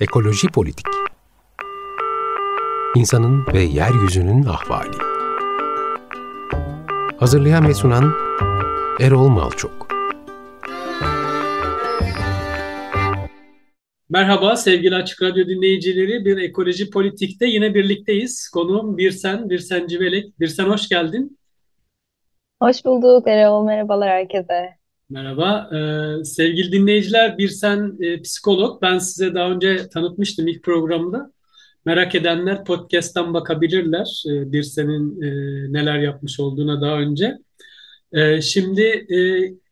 Ekoloji Politik İnsanın ve Yeryüzünün Ahvali Hazırlayan ve sunan Erol Malçok Merhaba sevgili Açık Radyo dinleyicileri. Bir Ekoloji Politik'te yine birlikteyiz. Konuğum Birsen, Birsen Civelek. Birsen hoş geldin. Hoş bulduk Erol. Merhabalar herkese. Merhaba. Ee, sevgili dinleyiciler, Birsen e, psikolog. Ben size daha önce tanıtmıştım ilk programda. Merak edenler podcast'tan bakabilirler. Ee, Birsen'in e, neler yapmış olduğuna daha önce. Ee, şimdi e,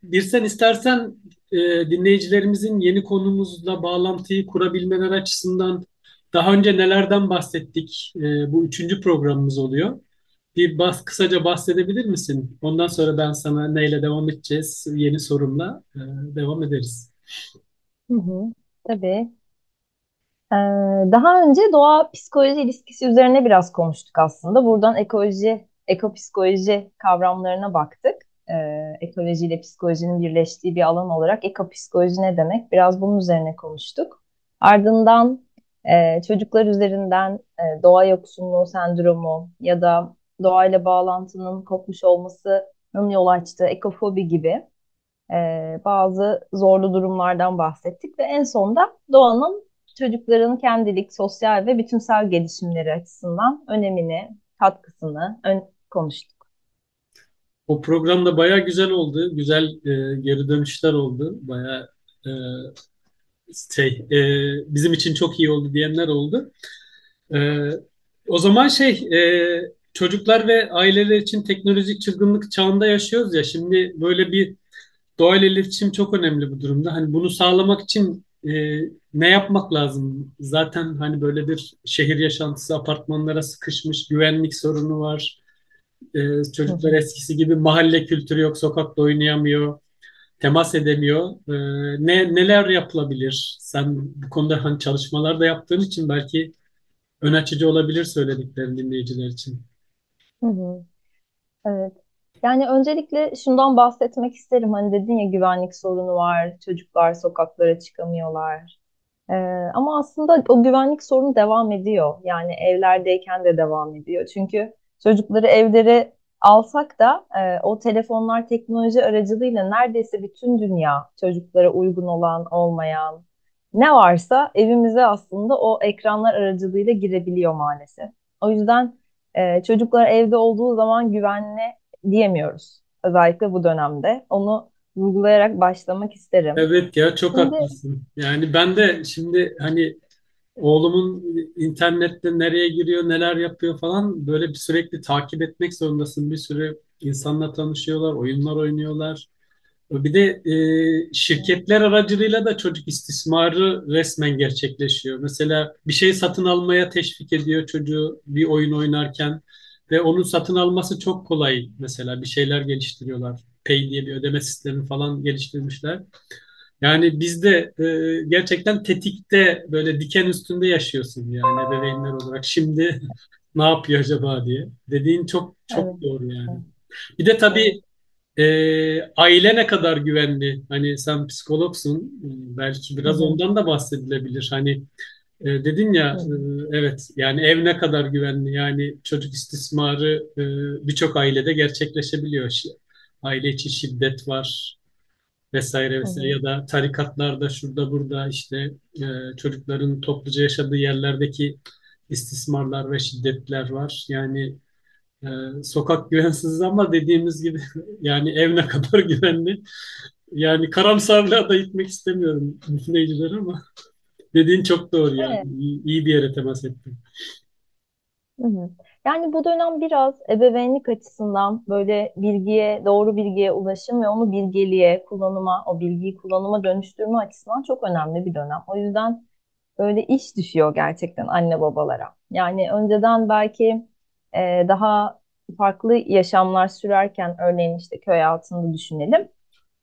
Birsen istersen e, dinleyicilerimizin yeni konumuzla bağlantıyı kurabilmeleri açısından daha önce nelerden bahsettik? E, bu üçüncü programımız oluyor. Bir bas, kısaca bahsedebilir misin? Ondan sonra ben sana neyle devam edeceğiz? Yeni sorumla e, devam ederiz. Hı hı, tabii. Ee, daha önce doğa psikoloji ilişkisi üzerine biraz konuştuk aslında. Buradan ekoloji, ekopsikoloji kavramlarına baktık. Ee, ekoloji ile psikolojinin birleştiği bir alan olarak ekopsikoloji ne demek? Biraz bunun üzerine konuştuk. Ardından e, çocuklar üzerinden e, doğa yoksunluğu sendromu ya da doğayla bağlantının kopmuş olmasının yol açtığı ekofobi gibi e, bazı zorlu durumlardan bahsettik ve en sonda doğanın çocukların kendilik, sosyal ve bütünsel gelişimleri açısından önemini, katkısını ön konuştuk. O programda bayağı güzel oldu. Güzel e, geri dönüşler oldu. Bayağı e, şey, e, bizim için çok iyi oldu diyenler oldu. E, o zaman şey, e, çocuklar ve aileler için teknolojik çılgınlık çağında yaşıyoruz ya. Şimdi böyle bir doğal iletişim çok önemli bu durumda. Hani bunu sağlamak için e, ne yapmak lazım? Zaten hani böyle bir şehir yaşantısı, apartmanlara sıkışmış, güvenlik sorunu var. E, çocuklar eskisi gibi mahalle kültürü yok, sokakta oynayamıyor, temas edemiyor. E, ne neler yapılabilir? Sen bu konuda hani çalışmalar da yaptığın için belki ön açıcı olabilir söylediklerin dinleyiciler için. Evet. Yani öncelikle şundan bahsetmek isterim. Hani dedin ya güvenlik sorunu var, çocuklar sokaklara çıkamıyorlar. Ee, ama aslında o güvenlik sorunu devam ediyor. Yani evlerdeyken de devam ediyor. Çünkü çocukları evlere alsak da e, o telefonlar teknoloji aracılığıyla neredeyse bütün dünya çocuklara uygun olan, olmayan ne varsa evimize aslında o ekranlar aracılığıyla girebiliyor maalesef. O yüzden e, çocuklar evde olduğu zaman güvenli diyemiyoruz. Özellikle bu dönemde. Onu vurgulayarak başlamak isterim. Evet ya çok şimdi, haklısın. Yani ben de şimdi hani oğlumun internette nereye giriyor, neler yapıyor falan böyle bir sürekli takip etmek zorundasın. Bir sürü insanla tanışıyorlar, oyunlar oynuyorlar. Bir de e, şirketler aracılığıyla da çocuk istismarı resmen gerçekleşiyor. Mesela bir şey satın almaya teşvik ediyor çocuğu bir oyun oynarken ve onun satın alması çok kolay. Mesela bir şeyler geliştiriyorlar. Pay diye bir ödeme sistemi falan geliştirmişler. Yani bizde e, gerçekten tetikte böyle diken üstünde yaşıyorsun yani ebeveynler olarak. Şimdi ne yapıyor acaba diye. Dediğin çok çok evet. doğru yani. Bir de tabii e, aile ne kadar güvenli? Hani sen psikologsun, belki biraz Hı-hı. ondan da bahsedilebilir. Hani e, dedin ya, e, evet yani ev ne kadar güvenli? Yani çocuk istismarı e, birçok ailede gerçekleşebiliyor. Aile içi şiddet var vesaire vesaire Hı-hı. ya da tarikatlarda şurada burada işte e, çocukların topluca yaşadığı yerlerdeki istismarlar ve şiddetler var. Yani ee, sokak güvensiz ama dediğimiz gibi yani ev ne kadar güvenli. Yani karamsarlığa da gitmek istemiyorum dinleyiciler ama dediğin çok doğru yani. Evet. İyi, iyi bir yere temas ettin. Yani bu dönem biraz ebeveynlik açısından böyle bilgiye, doğru bilgiye ulaşım ve onu bilgeliğe, kullanıma, o bilgiyi kullanıma dönüştürme açısından çok önemli bir dönem. O yüzden böyle iş düşüyor gerçekten anne babalara. Yani önceden belki e, daha farklı yaşamlar sürerken örneğin işte köy hayatını düşünelim.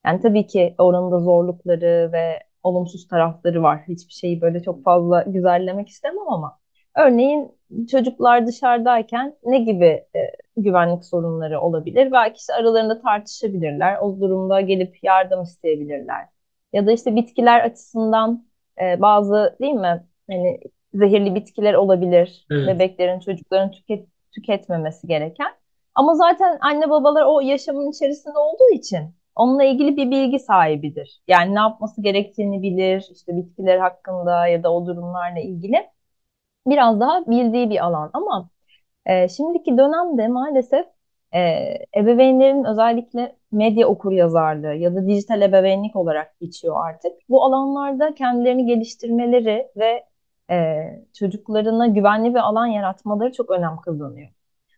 Yani tabii ki oranın da zorlukları ve olumsuz tarafları var. Hiçbir şeyi böyle çok fazla güzellemek istemem ama örneğin çocuklar dışarıdayken ne gibi e, güvenlik sorunları olabilir? Belki işte aralarında tartışabilirler. O durumda gelip yardım isteyebilirler. Ya da işte bitkiler açısından e, bazı değil mi hani zehirli bitkiler olabilir. Evet. Bebeklerin, çocukların tüket, tüketmemesi gereken. Ama zaten anne babalar o yaşamın içerisinde olduğu için onunla ilgili bir bilgi sahibidir. Yani ne yapması gerektiğini bilir, işte bitkiler hakkında ya da o durumlarla ilgili biraz daha bildiği bir alan. Ama e, şimdiki dönemde maalesef e, ebeveynlerin özellikle medya okur yazarlığı ya da dijital ebeveynlik olarak geçiyor artık. Bu alanlarda kendilerini geliştirmeleri ve e, çocuklarına güvenli bir alan yaratmaları çok önem kazanıyor.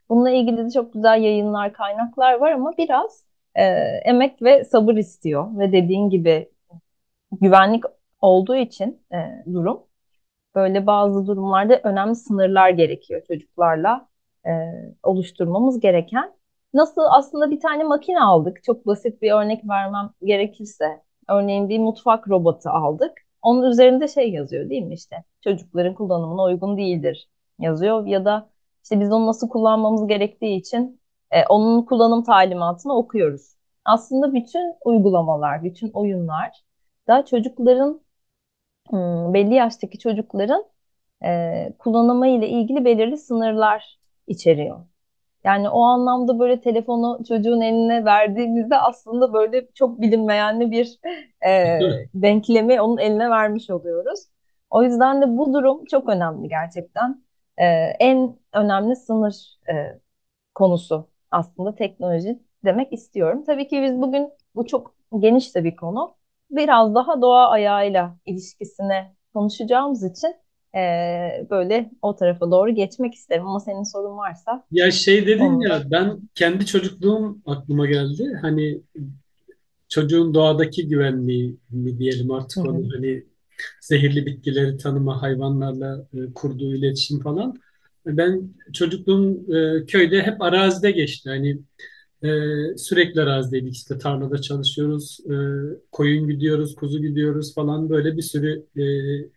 Bununla ilgili de çok güzel yayınlar, kaynaklar var ama biraz e, emek ve sabır istiyor. Ve dediğin gibi güvenlik olduğu için e, durum böyle bazı durumlarda önemli sınırlar gerekiyor çocuklarla e, oluşturmamız gereken. Nasıl aslında bir tane makine aldık. Çok basit bir örnek vermem gerekirse. Örneğin bir mutfak robotu aldık. Onun üzerinde şey yazıyor değil mi işte çocukların kullanımına uygun değildir yazıyor ya da işte biz onu nasıl kullanmamız gerektiği için e, onun kullanım talimatını okuyoruz. Aslında bütün uygulamalar, bütün oyunlar da çocukların hmm, belli yaştaki çocukların e, kullanımı ile ilgili belirli sınırlar içeriyor. Yani o anlamda böyle telefonu çocuğun eline verdiğimizde aslında böyle çok bilinmeyenli bir e, denklemi onun eline vermiş oluyoruz. O yüzden de bu durum çok önemli gerçekten. E, en önemli sınır e, konusu aslında teknoloji demek istiyorum. Tabii ki biz bugün bu çok geniş de bir konu. Biraz daha doğa ayağıyla ilişkisine konuşacağımız için e, böyle o tarafa doğru geçmek isterim ama senin sorun varsa. Ya şey dedin onu... ya ben kendi çocukluğum aklıma geldi. Hani çocuğun doğadaki güvenliği mi diyelim artık onu hani zehirli bitkileri tanıma, hayvanlarla e, kurduğu iletişim falan. Ben çocukluğum e, köyde hep arazide geçti. Hani ee, sürekli arazideydik işte tarlada çalışıyoruz, e, koyun gidiyoruz, kuzu gidiyoruz falan böyle bir sürü e,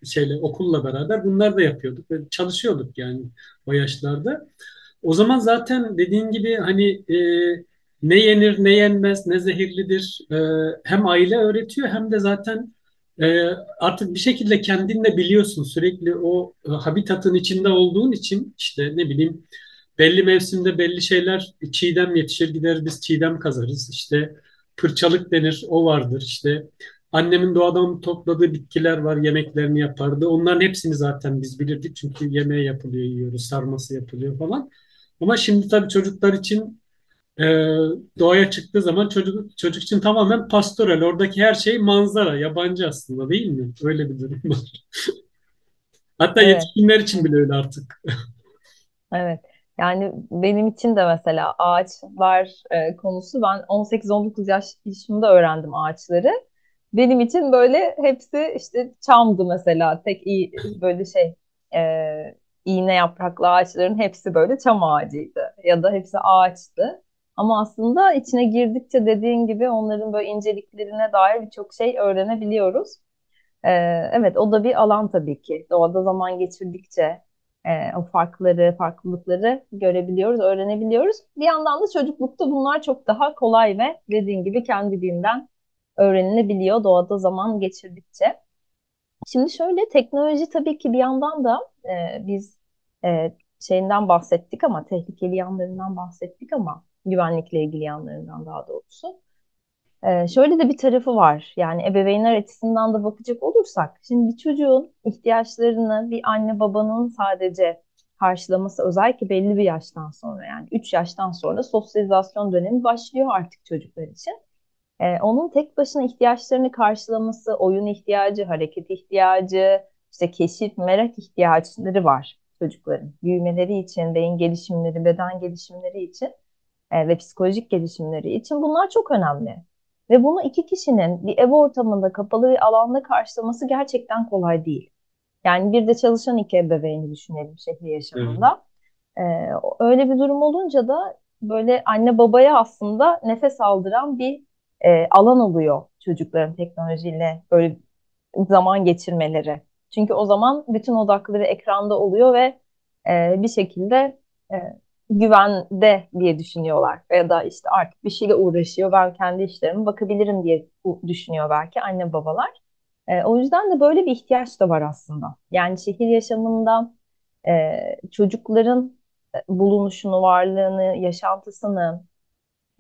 şeyle okulla beraber bunlar da yapıyorduk ve çalışıyorduk yani o yaşlarda. O zaman zaten dediğin gibi hani e, ne yenir ne yenmez ne zehirlidir e, hem aile öğretiyor hem de zaten e, artık bir şekilde kendinle biliyorsun sürekli o e, habitatın içinde olduğun için işte ne bileyim belli mevsimde belli şeyler çiğdem yetişir gider biz çiğdem kazarız. İşte pırçalık denir o vardır. İşte annemin doğadan topladığı bitkiler var yemeklerini yapardı. Onların hepsini zaten biz bilirdik çünkü yemeğe yapılıyor yiyoruz sarması yapılıyor falan. Ama şimdi tabii çocuklar için e, doğaya çıktığı zaman çocuk çocuk için tamamen pastoral. Oradaki her şey manzara, yabancı aslında değil mi? Öyle bir durum var. Hatta evet. yetişkinler için bile öyle artık. Evet. Yani benim için de mesela ağaçlar e, konusu ben 18-19 yaş yaşımda öğrendim ağaçları. Benim için böyle hepsi işte çamdı mesela tek iyi böyle şey e, iğne yapraklı ağaçların hepsi böyle çam ağacıydı ya da hepsi ağaçtı. Ama aslında içine girdikçe dediğin gibi onların böyle inceliklerine dair birçok şey öğrenebiliyoruz. Ee, evet o da bir alan tabii ki. Doğada zaman geçirdikçe e, o farkları, farklılıkları görebiliyoruz, öğrenebiliyoruz. Bir yandan da çocuklukta bunlar çok daha kolay ve dediğin gibi kendiliğinden öğrenilebiliyor doğada zaman geçirdikçe. Şimdi şöyle teknoloji tabii ki bir yandan da e, biz e, şeyinden bahsettik ama tehlikeli yanlarından bahsettik ama güvenlikle ilgili yanlarından daha doğrusu. Ee, şöyle de bir tarafı var. Yani ebeveynler açısından da bakacak olursak, şimdi bir çocuğun ihtiyaçlarını bir anne babanın sadece karşılaması özellikle belli bir yaştan sonra yani 3 yaştan sonra sosyalizasyon dönemi başlıyor artık çocuklar için. Ee, onun tek başına ihtiyaçlarını karşılaması, oyun ihtiyacı, hareket ihtiyacı, işte keşif, merak ihtiyaçları var çocukların. Büyümeleri için, beyin gelişimleri, beden gelişimleri için e, ve psikolojik gelişimleri için bunlar çok önemli. Ve bunu iki kişinin bir ev ortamında kapalı bir alanda karşılaması gerçekten kolay değil. Yani bir de çalışan iki ebeveyni düşünelim şehir yaşamında. Ee, öyle bir durum olunca da böyle anne babaya aslında nefes aldıran bir e, alan oluyor çocukların teknolojiyle böyle zaman geçirmeleri. Çünkü o zaman bütün odakları ekranda oluyor ve e, bir şekilde e, güvende diye düşünüyorlar. Ya da işte artık bir şeyle uğraşıyor ben kendi işlerime bakabilirim diye düşünüyor belki anne babalar. E, o yüzden de böyle bir ihtiyaç da var aslında. Yani şehir yaşamında e, çocukların e, bulunuşunu, varlığını, yaşantısını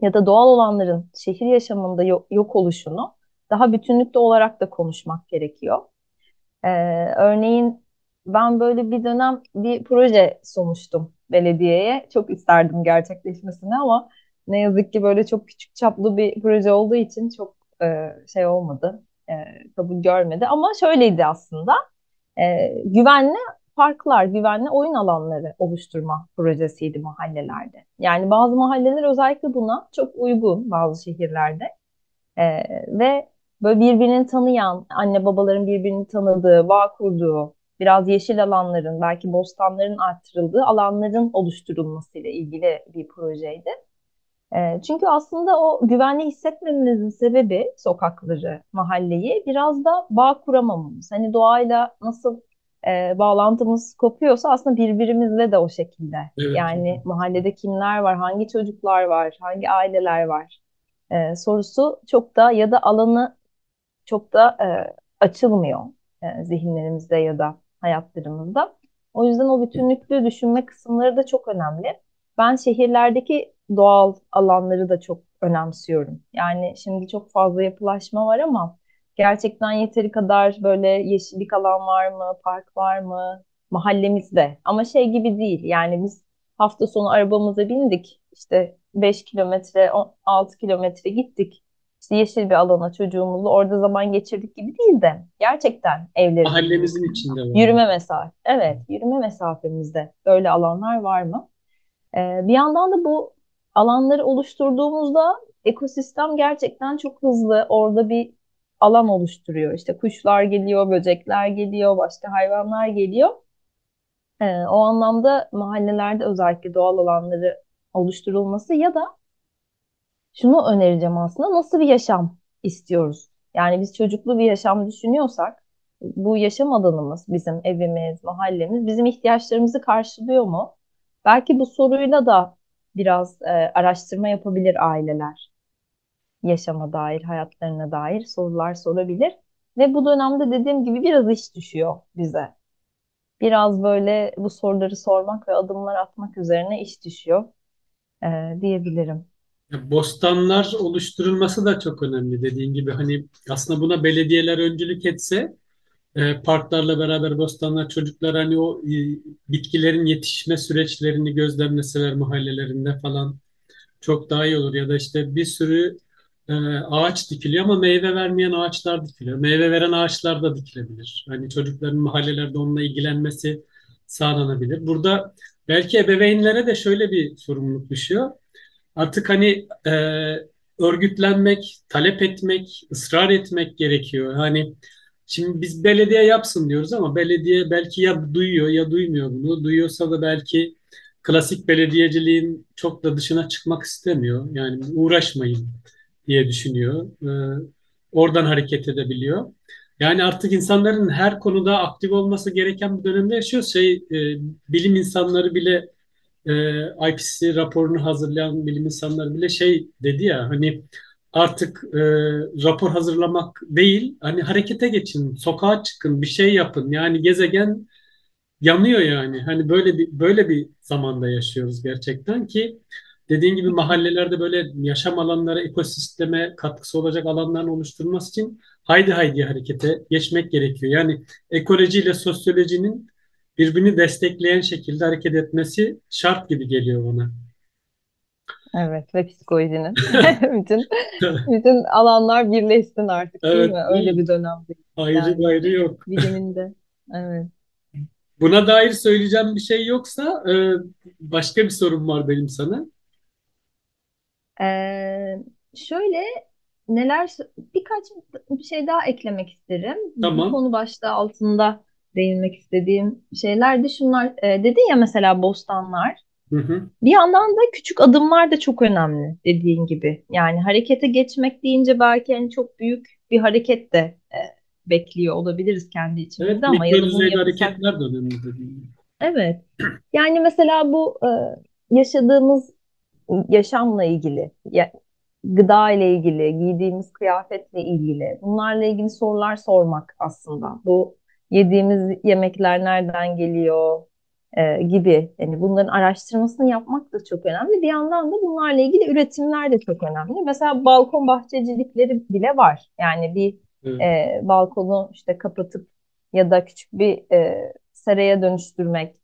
ya da doğal olanların şehir yaşamında yok, yok oluşunu daha bütünlükte olarak da konuşmak gerekiyor. E, örneğin ben böyle bir dönem bir proje sunmuştum belediyeye. Çok isterdim gerçekleşmesini ama ne yazık ki böyle çok küçük çaplı bir proje olduğu için çok e, şey olmadı, e, kabul görmedi. Ama şöyleydi aslında, e, güvenli parklar, güvenli oyun alanları oluşturma projesiydi mahallelerde. Yani bazı mahalleler özellikle buna çok uygun bazı şehirlerde. E, ve böyle birbirini tanıyan, anne babaların birbirini tanıdığı, bağ kurduğu, biraz yeşil alanların, belki bostanların arttırıldığı alanların oluşturulmasıyla ilgili bir projeydi. E, çünkü aslında o güvenli hissetmememizin sebebi sokakları, mahalleyi biraz da bağ kuramamamız. Hani doğayla nasıl e, bağlantımız kopuyorsa aslında birbirimizle de o şekilde. Evet. Yani mahallede kimler var, hangi çocuklar var, hangi aileler var e, sorusu çok da ya da alanı çok da e, açılmıyor e, zihinlerimizde ya da hayatlarımızda. O yüzden o bütünlüklü düşünme kısımları da çok önemli. Ben şehirlerdeki doğal alanları da çok önemsiyorum. Yani şimdi çok fazla yapılaşma var ama gerçekten yeteri kadar böyle yeşillik alan var mı, park var mı mahallemizde? Ama şey gibi değil. Yani biz hafta sonu arabamıza bindik. işte 5 kilometre, 6 kilometre gittik işte yeşil bir alana çocuğumuzla orada zaman geçirdik gibi değil de gerçekten evlerimizin Mahallemizin içinde var. yürüme mesafe. Evet, yürüme mesafemizde böyle alanlar var mı? Ee, bir yandan da bu alanları oluşturduğumuzda ekosistem gerçekten çok hızlı orada bir alan oluşturuyor. İşte kuşlar geliyor, böcekler geliyor, başka hayvanlar geliyor. Ee, o anlamda mahallelerde özellikle doğal alanları oluşturulması ya da şunu önereceğim aslında nasıl bir yaşam istiyoruz? Yani biz çocuklu bir yaşam düşünüyorsak bu yaşam alanımız, bizim evimiz, mahallemiz bizim ihtiyaçlarımızı karşılıyor mu? Belki bu soruyla da biraz e, araştırma yapabilir aileler. Yaşama dair, hayatlarına dair sorular sorabilir. Ve bu dönemde dediğim gibi biraz iş düşüyor bize. Biraz böyle bu soruları sormak ve adımlar atmak üzerine iş düşüyor e, diyebilirim. Bostanlar oluşturulması da çok önemli dediğin gibi hani aslında buna belediyeler öncülük etse e, parklarla beraber bostanlar çocuklar hani o e, bitkilerin yetişme süreçlerini gözlemleseler mahallelerinde falan çok daha iyi olur ya da işte bir sürü e, ağaç dikiliyor ama meyve vermeyen ağaçlar dikiliyor. Meyve veren ağaçlar da dikilebilir. Hani çocukların mahallelerde onunla ilgilenmesi sağlanabilir. Burada belki ebeveynlere de şöyle bir sorumluluk düşüyor artık hani e, örgütlenmek, talep etmek, ısrar etmek gerekiyor. Hani şimdi biz belediye yapsın diyoruz ama belediye belki ya duyuyor ya duymuyor bunu. Duyuyorsa da belki klasik belediyeciliğin çok da dışına çıkmak istemiyor. Yani uğraşmayın diye düşünüyor. E, oradan hareket edebiliyor. Yani artık insanların her konuda aktif olması gereken bir dönemde yaşıyoruz. Şey, e, bilim insanları bile e, IPCC raporunu hazırlayan bilim insanları bile şey dedi ya hani artık e, rapor hazırlamak değil hani harekete geçin, sokağa çıkın, bir şey yapın. Yani gezegen yanıyor yani. Hani böyle bir böyle bir zamanda yaşıyoruz gerçekten ki dediğin gibi mahallelerde böyle yaşam alanları, ekosisteme katkısı olacak alanların oluşturulması için haydi haydi harekete geçmek gerekiyor. Yani ekolojiyle sosyolojinin birbirini destekleyen şekilde hareket etmesi şart gibi geliyor bana. Evet ve psikolojinin bütün bütün alanlar birleşsin artık değil Evet, mi? Öyle bir dönemde ayrı yani gayrı yok. biliminde. Evet. Buna dair söyleyeceğim bir şey yoksa e, başka bir sorum var benim sana. Ee, şöyle neler birkaç bir şey daha eklemek isterim. Bu Tamam. konu başlığı altında değinmek istediğim şeyler de şunlar. E, dedin ya mesela bostanlar. Hı hı. Bir yandan da küçük adımlar da çok önemli dediğin gibi. Yani harekete geçmek deyince belki hani çok büyük bir hareket de e, bekliyor olabiliriz kendi Evet, içimizde ama mikro ya da bunu hareketler de önemli dediğim gibi. Evet. Yani mesela bu e, yaşadığımız yaşamla ilgili ya- gıda ile ilgili, giydiğimiz kıyafetle ilgili, bunlarla ilgili sorular sormak aslında. Bu yediğimiz yemekler nereden geliyor e, gibi. Yani bunların araştırmasını yapmak da çok önemli. Bir yandan da bunlarla ilgili üretimler de çok önemli. Mesela balkon bahçecilikleri bile var. Yani bir evet. e, balkonu işte kapatıp ya da küçük bir e, seraya dönüştürmek.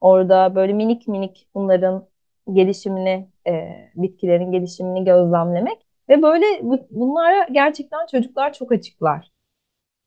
Orada böyle minik minik bunların gelişimini, e, bitkilerin gelişimini gözlemlemek ve böyle bu, bunlara gerçekten çocuklar çok açıklar.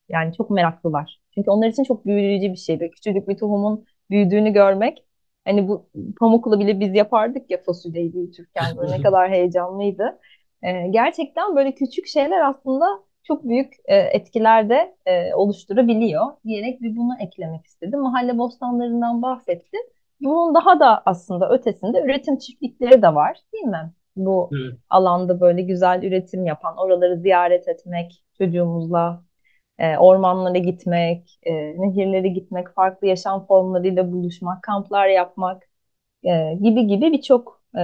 Yani çok meraklılar. Çünkü onlar için çok büyüleyici bir şey. Böyle küçücük bir tohumun büyüdüğünü görmek. Hani bu pamukla bile biz yapardık ya fasulyeyi büyütürken böyle ne kadar heyecanlıydı. E, gerçekten böyle küçük şeyler aslında çok büyük e, etkiler de e, oluşturabiliyor diyerek bir bunu eklemek istedim. Mahalle bostanlarından bahsettim. Bunun daha da aslında ötesinde üretim çiftlikleri de var değil mi? Bu evet. alanda böyle güzel üretim yapan, oraları ziyaret etmek, çocuğumuzla e, ormanlara gitmek, e, nehirlere gitmek, farklı yaşam formlarıyla buluşmak, kamplar yapmak e, gibi gibi birçok e,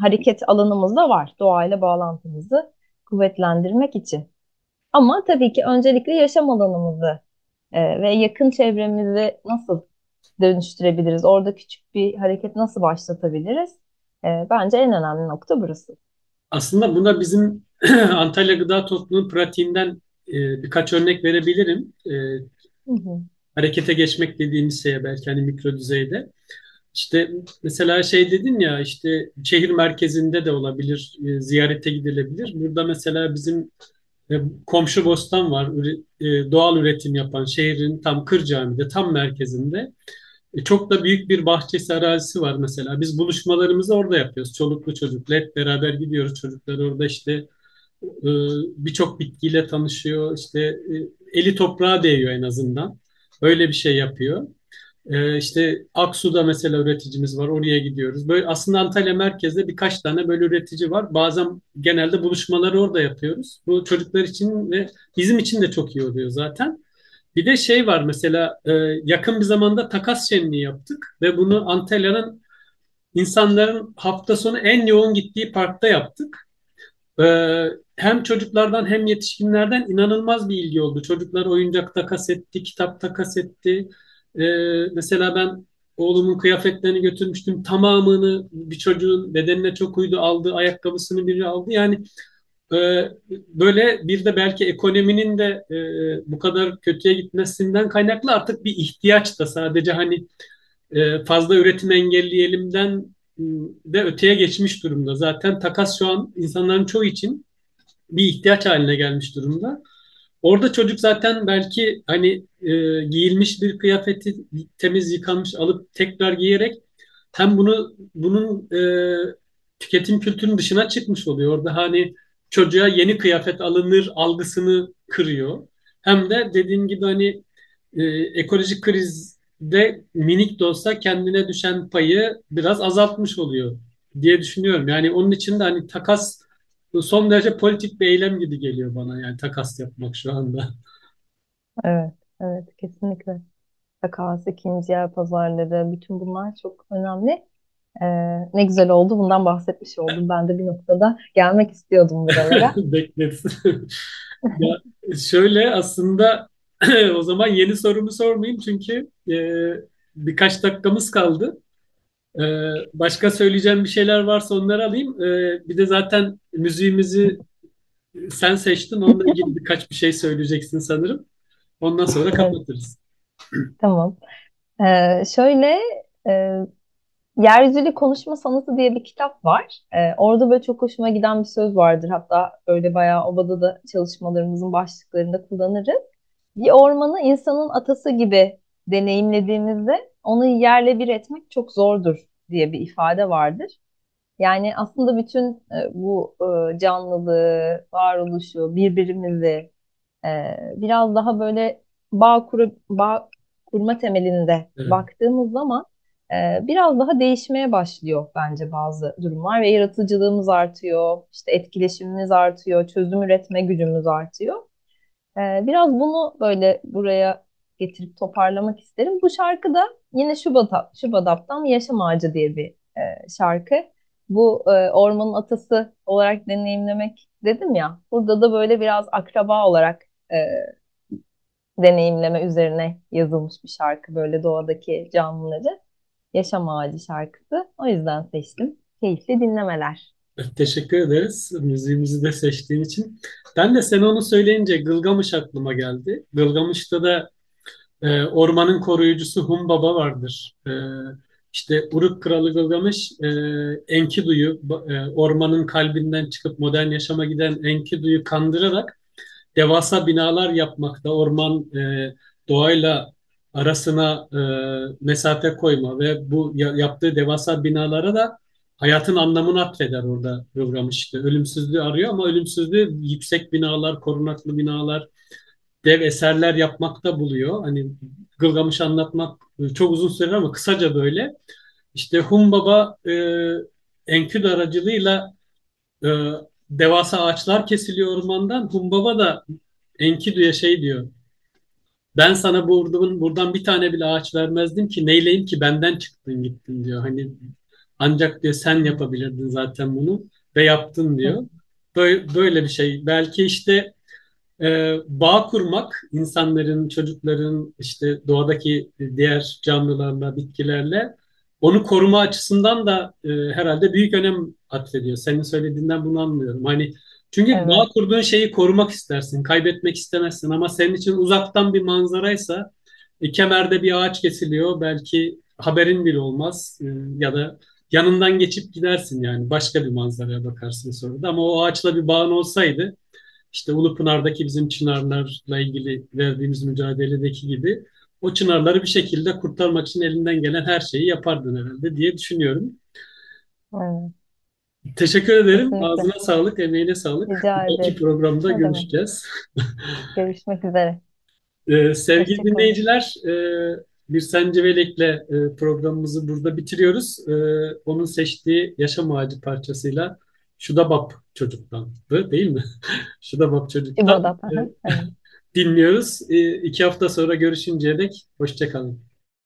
hareket alanımız da var doğayla bağlantımızı kuvvetlendirmek için. Ama tabii ki öncelikle yaşam alanımızı e, ve yakın çevremizi nasıl dönüştürebiliriz? Orada küçük bir hareket nasıl başlatabiliriz? E, bence en önemli nokta burası. Aslında buna bizim Antalya Gıda Topluluğu pratiğinden e, birkaç örnek verebilirim. E, hı hı. Harekete geçmek dediğimiz şeye belki hani mikro düzeyde. İşte mesela şey dedin ya işte şehir merkezinde de olabilir, e, ziyarete gidilebilir. Burada mesela bizim e, komşu bostan var, e, doğal üretim yapan şehrin tam Kırcaami'de, tam merkezinde. E, çok da büyük bir bahçesi, arazisi var mesela. Biz buluşmalarımızı orada yapıyoruz. Çoluklu çocuklu hep beraber gidiyoruz. Çocuklar orada işte birçok bitkiyle tanışıyor. İşte eli toprağa değiyor en azından. Öyle bir şey yapıyor. Ee, işte Aksu'da mesela üreticimiz var. Oraya gidiyoruz. Böyle aslında Antalya merkezde birkaç tane böyle üretici var. Bazen genelde buluşmaları orada yapıyoruz. Bu çocuklar için ve bizim için de çok iyi oluyor zaten. Bir de şey var mesela e, yakın bir zamanda takas şenliği yaptık ve bunu Antalya'nın insanların hafta sonu en yoğun gittiği parkta yaptık. Ee, hem çocuklardan hem yetişkinlerden inanılmaz bir ilgi oldu. Çocuklar oyuncak takas etti, kitap takas etti. E, mesela ben oğlumun kıyafetlerini götürmüştüm. Tamamını bir çocuğun bedenine çok uydu aldı. Ayakkabısını biri aldı. Yani e, böyle bir de belki ekonominin de e, bu kadar kötüye gitmesinden kaynaklı artık bir ihtiyaç da sadece hani e, fazla üretim engelleyelimden de öteye geçmiş durumda. Zaten takas şu an insanların çoğu için bir ihtiyaç haline gelmiş durumda. Orada çocuk zaten belki hani e, giyilmiş bir kıyafeti temiz yıkanmış alıp tekrar giyerek hem bunu bunun e, tüketim kültürünün dışına çıkmış oluyor. Orada hani çocuğa yeni kıyafet alınır algısını kırıyor. Hem de dediğim gibi hani e, ekolojik krizde minik de olsa kendine düşen payı biraz azaltmış oluyor diye düşünüyorum. Yani onun için de hani takas bu son derece politik bir eylem gibi geliyor bana yani takas yapmak şu anda. Evet, evet kesinlikle. Takas, ikinci el pazarları, bütün bunlar çok önemli. Ee, ne güzel oldu. Bundan bahsetmiş oldum. Ben de bir noktada gelmek istiyordum buralara. Bekleriz. ya şöyle aslında o zaman yeni sorumu sormayayım çünkü e, birkaç dakikamız kaldı. Ee, başka söyleyeceğim bir şeyler varsa onları alayım. Ee, bir de zaten müziğimizi sen seçtin. Onunla ilgili birkaç bir şey söyleyeceksin sanırım. Ondan sonra kapatırız. Tamam. Ee, şöyle e, Yeryüzüyle Konuşma Sanatı diye bir kitap var. Ee, orada böyle çok hoşuma giden bir söz vardır. Hatta öyle bayağı obada da çalışmalarımızın başlıklarında kullanırız. Bir ormanı insanın atası gibi deneyimlediğimizde onu yerle bir etmek çok zordur diye bir ifade vardır. Yani aslında bütün e, bu e, canlılığı, varoluşu, birbirimizi e, biraz daha böyle bağ, kuru, bağ kurma temelinde evet. baktığımız zaman biraz daha değişmeye başlıyor bence bazı durumlar ve yaratıcılığımız artıyor, işte etkileşimimiz artıyor, çözüm üretme gücümüz artıyor. Biraz bunu böyle buraya getirip toparlamak isterim. Bu şarkı da yine Şubat, Şubadap'tan Yaşam Ağacı diye bir e, şarkı. bu e, ormanın atası olarak deneyimlemek dedim ya. Burada da böyle biraz akraba olarak e, deneyimleme üzerine yazılmış bir şarkı böyle doğadaki canlıları. Yaşam Ağacı şarkısı. O yüzden seçtim. Keyifli dinlemeler. Teşekkür ederiz müziğimizi de seçtiğin için. Ben de sen onu söyleyince Gılgamış aklıma geldi. Gılgamış'ta da e, ormanın koruyucusu Humbaba vardır. E, işte Uruk Kralı Gılgamış e, Enkidu'yu e, ormanın kalbinden çıkıp modern yaşama giden Enkidu'yu kandırarak devasa binalar yapmakta, orman e, doğayla arasına e, mesafe koyma ve bu yaptığı devasa binalara da hayatın anlamını atfeder orada Gılgamış işte. Ölümsüzlüğü arıyor ama ölümsüzlüğü yüksek binalar, korunaklı binalar, dev eserler yapmakta buluyor. Hani Gılgamış anlatmak çok uzun sürer ama kısaca böyle. İşte Humbaba e, Enkidu aracılığıyla e, devasa ağaçlar kesiliyor ormandan. Humbaba da Enkidu'ya şey diyor. Ben sana buradan, buradan bir tane bile ağaç vermezdim ki neyleyim ki benden çıktın gittin diyor. Hani ancak diyor sen yapabilirdin zaten bunu ve yaptın diyor. Böyle, böyle bir şey. Belki işte e, bağ kurmak insanların, çocukların, işte doğadaki diğer canlılarla, bitkilerle onu koruma açısından da e, herhalde büyük önem atfediyor. Senin söylediğinden bunu anlıyorum. Hani çünkü evet. bağ kurduğun şeyi korumak istersin, kaybetmek istemezsin ama senin için uzaktan bir manzaraysa e, kemerde bir ağaç kesiliyor, belki haberin bile olmaz e, ya da yanından geçip gidersin yani başka bir manzaraya bakarsın sonra da ama o ağaçla bir bağın olsaydı işte Ulupınar'daki bizim çınarlarla ilgili verdiğimiz mücadeledeki gibi o çınarları bir şekilde kurtarmak için elinden gelen her şeyi yapardın herhalde diye düşünüyorum. Evet. Teşekkür ederim. Kesinlikle. Ağzına sağlık, emeğine sağlık. Rica ederim. programda ne görüşeceğiz. Görüşmek üzere. Ee, sevgili dinleyiciler, e, bir Sencevelek'le e, programımızı burada bitiriyoruz. E, onun seçtiği Yaşam Ağacı parçasıyla Şudabap çocuktan değil mi? Şudabap çocuktan e, dinliyoruz. E, iki hafta sonra görüşünceye dek hoşçakalın.